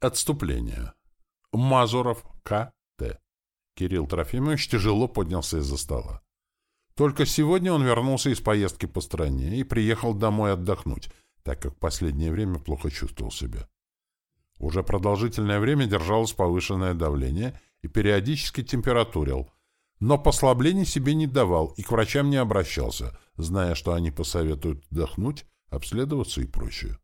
Отступление. Мазуров К.Т. Кирилл Трофимович тяжело поднялся из-за стола. Только сегодня он вернулся из поездки по стране и приехал домой отдохнуть, так как в последнее время плохо чувствовал себя. Уже продолжительное время держалось повышенное давление и периодически температурил, но послаблений себе не давал и к врачам не обращался, зная, что они посоветуют отдохнуть, обследоваться и прочее.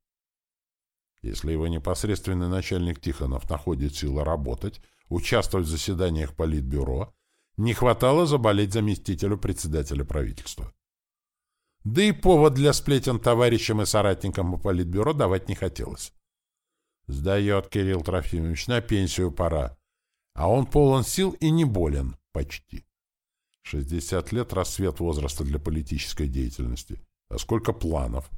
Если его непосредственный начальник Тихонов находит силы работать, участвовать в заседаниях Политбюро, не хватало заболеть заместителю председателя правительства. Да и повод для сплетен товарищам и соратникам по Политбюро давать не хотелось. Сдает Кирилл Трофимович, на пенсию пора. А он полон сил и не болен, почти. 60 лет — рассвет возраста для политической деятельности. А сколько планов?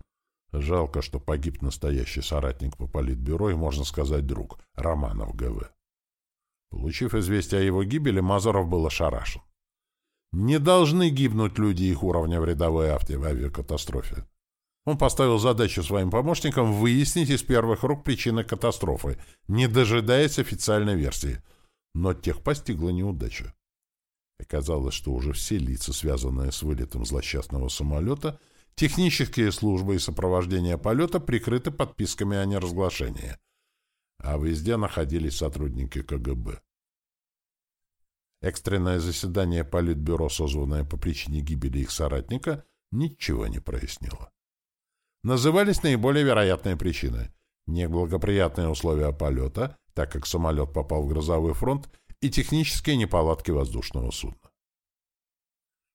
Жалко, что погиб настоящий соратник по политбюро и, можно сказать, друг, Романов ГВ. Получив известие о его гибели, Мазуров был ошарашен. Не должны гибнуть люди их уровня в рядовой авиакатастрофе. Он поставил задачу своим помощникам выяснить из первых рук причины катастрофы, не дожидаясь официальной версии. Но тех постигла неудача. Оказалось, что уже все лица, связанные с вылетом злосчастного самолета — Технические службы и сопровождение полета прикрыты подписками о неразглашении, а везде находились сотрудники КГБ. Экстренное заседание Политбюро, созванное по причине гибели их соратника, ничего не прояснило. Назывались наиболее вероятные причины. Неблагоприятные условия полета, так как самолет попал в грозовой фронт, и технические неполадки воздушного судна.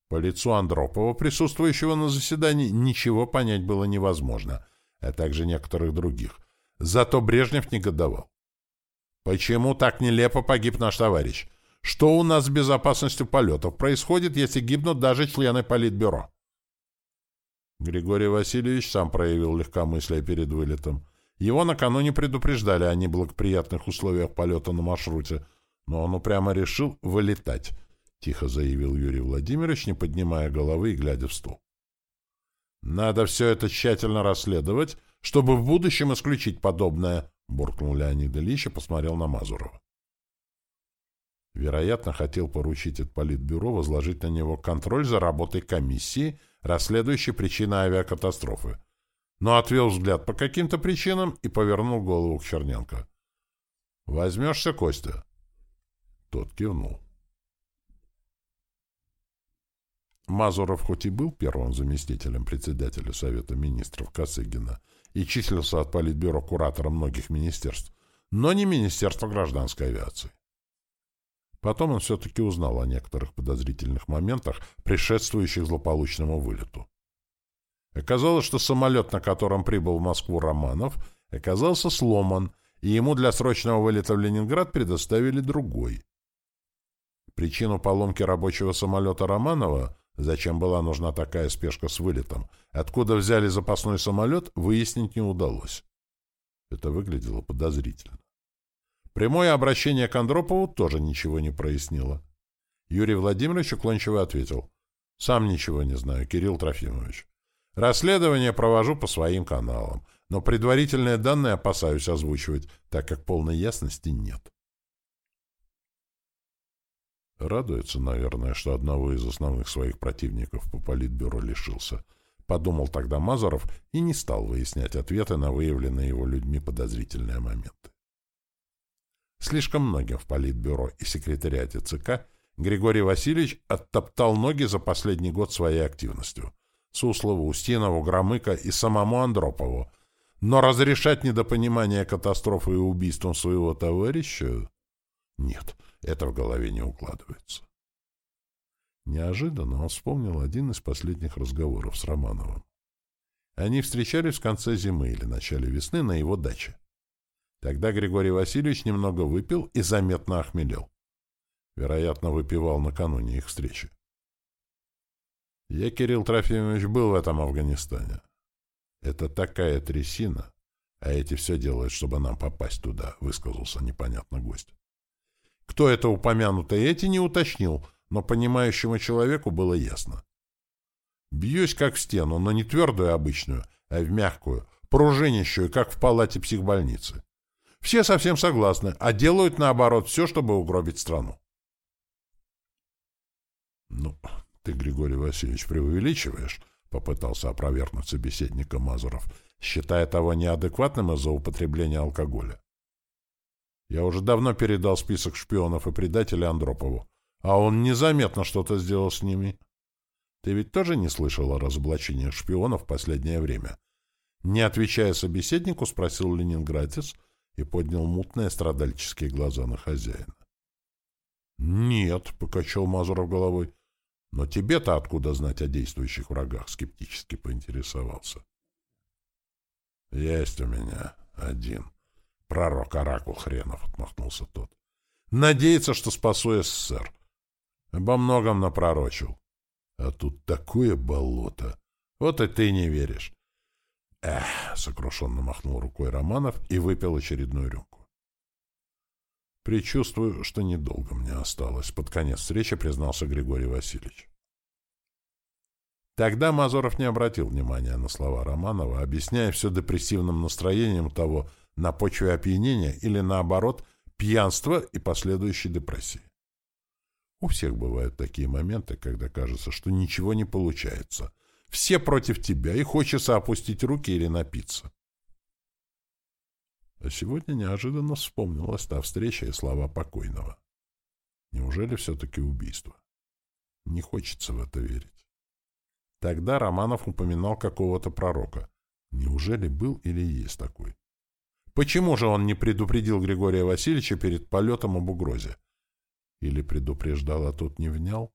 По лицу Андропова, присутствующего на заседании, ничего понять было невозможно, а также некоторых других. Зато Брежнев негодовал. «Почему так нелепо погиб наш товарищ? Что у нас с безопасностью полетов происходит, если гибнут даже члены Политбюро?» Григорий Васильевич сам проявил легкомыслие перед вылетом. Его накануне предупреждали о неблагоприятных условиях полета на маршруте, но он упрямо решил вылетать —— тихо заявил Юрий Владимирович, не поднимая головы и глядя в стол. «Надо все это тщательно расследовать, чтобы в будущем исключить подобное», — буркнул Леонид Ильич и посмотрел на Мазурова. Вероятно, хотел поручить от Политбюро возложить на него контроль за работой комиссии, расследующей причины авиакатастрофы, но отвел взгляд по каким-то причинам и повернул голову к Черненко. «Возьмешься, Костя?» Тот кивнул. Мазуров хоть и был первым заместителем председателя Совета министров Косыгина и числился от Политбюро куратором многих министерств, но не Министерства гражданской авиации. Потом он все-таки узнал о некоторых подозрительных моментах, предшествующих злополучному вылету. Оказалось, что самолет, на котором прибыл в Москву Романов, оказался сломан, и ему для срочного вылета в Ленинград предоставили другой. Причину поломки рабочего самолета Романова Зачем была нужна такая спешка с вылетом? Откуда взяли запасной самолет, выяснить не удалось. Это выглядело подозрительно. Прямое обращение к Андропову тоже ничего не прояснило. Юрий Владимирович уклончиво ответил. «Сам ничего не знаю, Кирилл Трофимович. Расследование провожу по своим каналам, но предварительные данные опасаюсь озвучивать, так как полной ясности нет». Радуется, наверное, что одного из основных своих противников по политбюро лишился. Подумал тогда Мазаров и не стал выяснять ответы на выявленные его людьми подозрительные моменты. Слишком многим в политбюро и секретариате ЦК Григорий Васильевич оттоптал ноги за последний год своей активностью. Суслову, Устинову, Громыко и самому Андропову. Но разрешать недопонимание катастрофы и убийством своего товарища... Нет, это в голове не укладывается. Неожиданно он вспомнил один из последних разговоров с Романовым. Они встречались в конце зимы или начале весны на его даче. Тогда Григорий Васильевич немного выпил и заметно охмелел. Вероятно, выпивал накануне их встречи. Я, Кирилл Трофимович, был в этом Афганистане. Это такая трясина, а эти все делают, чтобы нам попасть туда, высказался непонятно гость. Кто это упомянутый, эти не уточнил, но понимающему человеку было ясно. Бьюсь как в стену, но не твердую обычную, а в мягкую, пружинищую, как в палате психбольницы. Все совсем согласны, а делают, наоборот, все, чтобы угробить страну. Ну, ты, Григорий Васильевич, преувеличиваешь, — попытался опровергнуть собеседника Мазуров, считая того неадекватным из-за употребления алкоголя. Я уже давно передал список шпионов и предателей Андропову, а он незаметно что-то сделал с ними. Ты ведь тоже не слышал о разоблачении шпионов в последнее время? Не отвечая собеседнику, спросил ленинградец и поднял мутные страдальческие глаза на хозяина. «Нет», — покачал Мазуров головой. «Но тебе-то откуда знать о действующих врагах?» — скептически поинтересовался. «Есть у меня один. Пророк-оракул хренов», — отмахнулся тот. «Надеется, что спасу СССР. Обо многом напророчил. А тут такое болото. Вот и ты не веришь. Эх, сокрушенно махнул рукой Романов и выпил очередную рюмку. Причувствую, что недолго мне осталось. Под конец встречи признался Григорий Васильевич. Тогда Мазуров не обратил внимания на слова Романова, объясняя все депрессивным настроением того на почве опьянения или, наоборот, пьянства и последующей депрессии. У всех бывают такие моменты, когда кажется, что ничего не получается. Все против тебя, и хочется опустить руки или напиться. А сегодня неожиданно вспомнилась та встреча и слова покойного. Неужели все-таки убийство? Не хочется в это верить. Тогда Романов упоминал какого-то пророка. Неужели был или есть такой? Почему же он не предупредил Григория Васильевича перед полетом об угрозе? Или предупреждал, а тот не внял?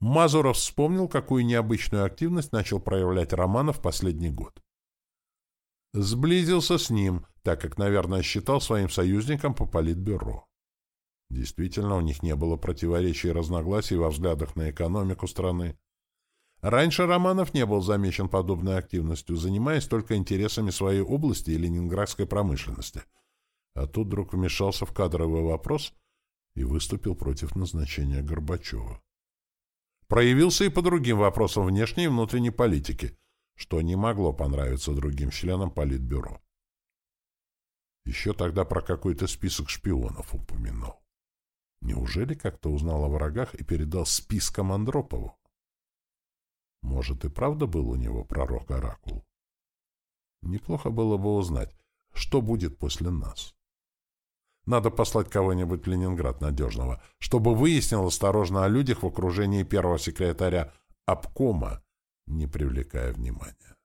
Мазуров вспомнил, какую необычную активность начал проявлять Романа в последний год. Сблизился с ним, так как, наверное, считал своим союзником по политбюро. Действительно, у них не было противоречий и разногласий во взглядах на экономику страны. Раньше Романов не был замечен подобной активностью, занимаясь только интересами своей области и ленинградской промышленности. А тут вдруг вмешался в кадровый вопрос – и выступил против назначения Горбачева. Проявился и по другим вопросам внешней и внутренней политики, что не могло понравиться другим членам Политбюро. Еще тогда про какой-то список шпионов упоминал. Неужели как-то узнал о врагах и передал списком Андропову? Может, и правда был у него пророк-оракул? Неплохо было бы узнать, что будет после нас. Надо послать кого-нибудь в Ленинград надежного, чтобы выяснил осторожно о людях в окружении первого секретаря обкома, не привлекая внимания.